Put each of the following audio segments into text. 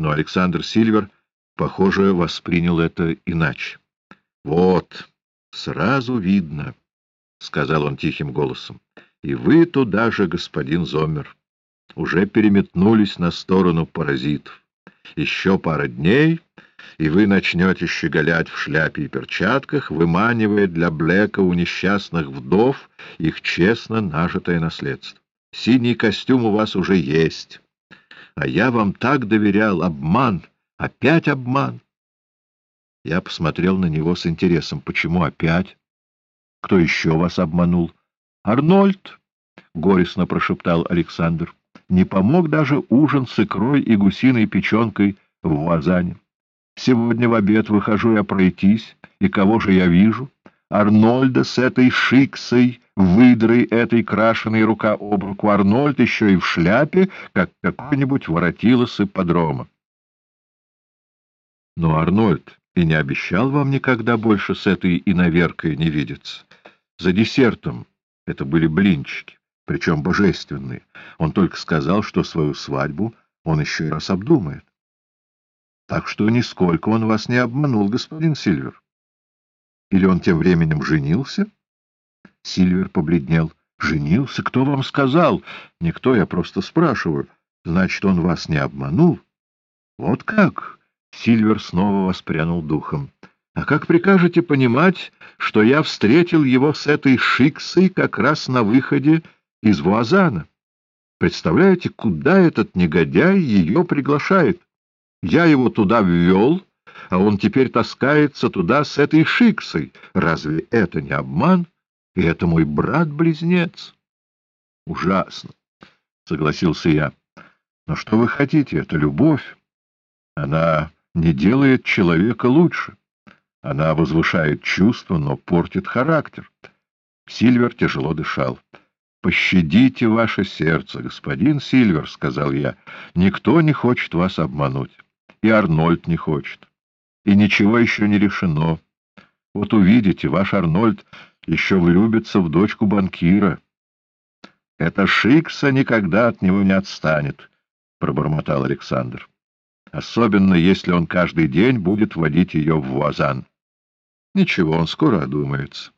Но Александр Сильвер, похоже, воспринял это иначе. — Вот, сразу видно, — сказал он тихим голосом, — и вы туда же, господин Зоммер, уже переметнулись на сторону паразитов. Еще пара дней, и вы начнете щеголять в шляпе и перчатках, выманивая для Блека у несчастных вдов их честно нажитое наследство. Синий костюм у вас уже есть. А я вам так доверял. Обман. Опять обман. Я посмотрел на него с интересом. Почему опять? Кто еще вас обманул? Арнольд, — горестно прошептал Александр. Не помог даже ужин с икрой и гусиной печенкой в Вазане. Сегодня в обед выхожу я пройтись, и кого же я вижу? Арнольда с этой шиксой, выдрой этой крашеной рука об руку. Арнольд еще и в шляпе, как какой-нибудь воротилос ипподрома. Но Арнольд и не обещал вам никогда больше с этой иноверкой не видеться. За десертом это были блинчики, причем божественные. Он только сказал, что свою свадьбу он еще раз обдумает. Так что нисколько он вас не обманул, господин Сильвер. Или он тем временем женился? Сильвер побледнел. Женился? Кто вам сказал? Никто, я просто спрашиваю. Значит, он вас не обманул? Вот как? Сильвер снова воспрянул духом. А как прикажете понимать, что я встретил его с этой шиксой как раз на выходе из Вуазана? Представляете, куда этот негодяй ее приглашает? Я его туда ввел, а он теперь таскается туда с этой шиксой. Разве это не обман? И это мой брат-близнец. Ужасно, — согласился я. Но что вы хотите? Это любовь. Она не делает человека лучше. Она возвышает чувства, но портит характер. Сильвер тяжело дышал. «Пощадите ваше сердце, господин Сильвер», — сказал я. «Никто не хочет вас обмануть, и Арнольд не хочет и ничего еще не решено. Вот увидите, ваш Арнольд еще влюбится в дочку банкира. — Это Шикса никогда от него не отстанет, — пробормотал Александр. — Особенно, если он каждый день будет водить ее в Вуазан. Ничего, он скоро одумается.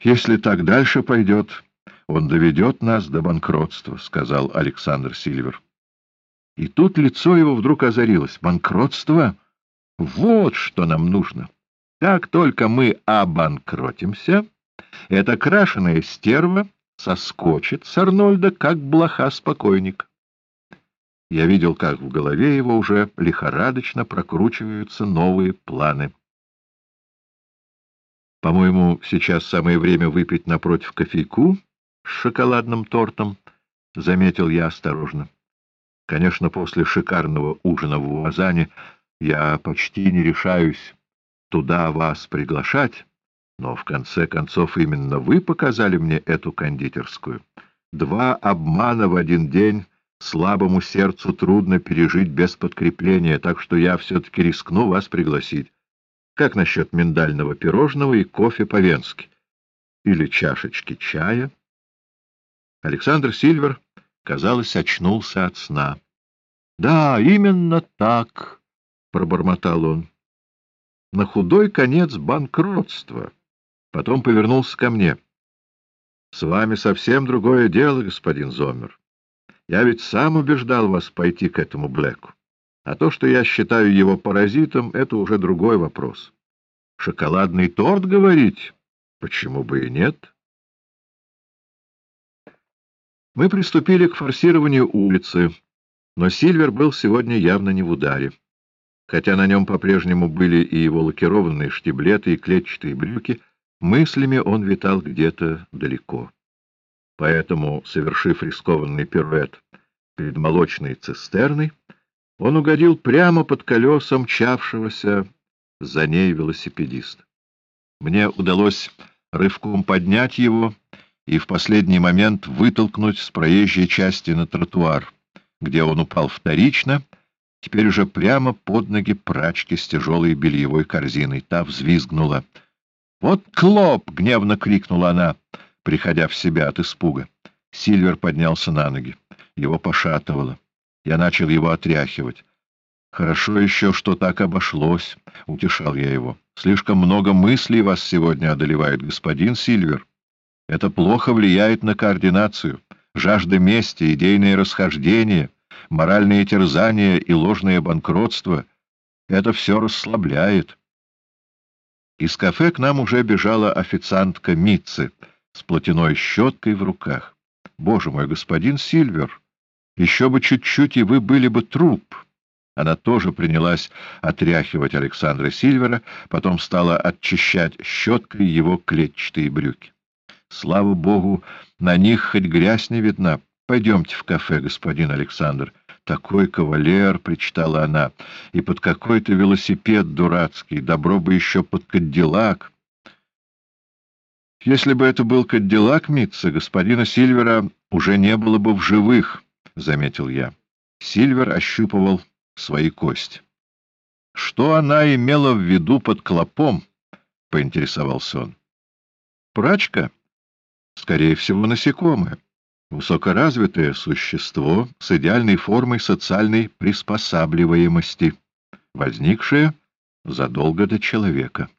Если так дальше пойдет, он доведет нас до банкротства, — сказал Александр Сильвер. И тут лицо его вдруг озарилось. Банкротство? Вот что нам нужно. Как только мы обанкротимся, эта крашеная стерва соскочит с Арнольда, как блоха спокойник. Я видел, как в голове его уже лихорадочно прокручиваются новые планы. По-моему, сейчас самое время выпить напротив кофейку с шоколадным тортом, — заметил я осторожно. Конечно, после шикарного ужина в Уазане я почти не решаюсь туда вас приглашать, но в конце концов именно вы показали мне эту кондитерскую. Два обмана в один день слабому сердцу трудно пережить без подкрепления, так что я все-таки рискну вас пригласить. Как насчет миндального пирожного и кофе по-венски? Или чашечки чая? Александр Сильвер, казалось, очнулся от сна. — Да, именно так, — пробормотал он. — На худой конец банкротства. Потом повернулся ко мне. — С вами совсем другое дело, господин Зомер. Я ведь сам убеждал вас пойти к этому Блэку. А то, что я считаю его паразитом, это уже другой вопрос. Шоколадный торт, говорить? Почему бы и нет? Мы приступили к форсированию улицы, но Сильвер был сегодня явно не в ударе. Хотя на нем по-прежнему были и его лакированные штиблеты и клетчатые брюки, мыслями он витал где-то далеко. Поэтому, совершив рискованный пируэт перед молочной цистерной, он угодил прямо под колесом мчавшегося за ней велосипедиста. Мне удалось рывком поднять его и в последний момент вытолкнуть с проезжей части на тротуар, где он упал вторично — теперь уже прямо под ноги прачки с тяжелой бельевой корзиной. Та взвизгнула. «Вот клоп!» — гневно крикнула она, приходя в себя от испуга. Сильвер поднялся на ноги. Его пошатывало. Я начал его отряхивать. Хорошо еще, что так обошлось, — утешал я его. Слишком много мыслей вас сегодня одолевает, господин Сильвер. Это плохо влияет на координацию. Жажда мести, идейные расхождения, моральные терзания и ложное банкротство — это все расслабляет. Из кафе к нам уже бежала официантка Митцы с платяной щеткой в руках. Боже мой, господин Сильвер, еще бы чуть-чуть, и вы были бы труп. Она тоже принялась отряхивать Александра Сильвера, потом стала очищать щеткой его клетчатые брюки. Слава богу, на них хоть грязь не видна. Пойдемте в кафе, господин Александр. Такой кавалер, — причитала она, — и под какой-то велосипед дурацкий, добро бы еще под кадиллак. Если бы это был кадиллак Митца, господина Сильвера уже не было бы в живых, — заметил я. Сильвер ощупывал свои кости. — Что она имела в виду под клопом? — поинтересовался он. — Прачка? Скорее всего, насекомое. Высокоразвитое существо с идеальной формой социальной приспосабливаемости, возникшее задолго до человека.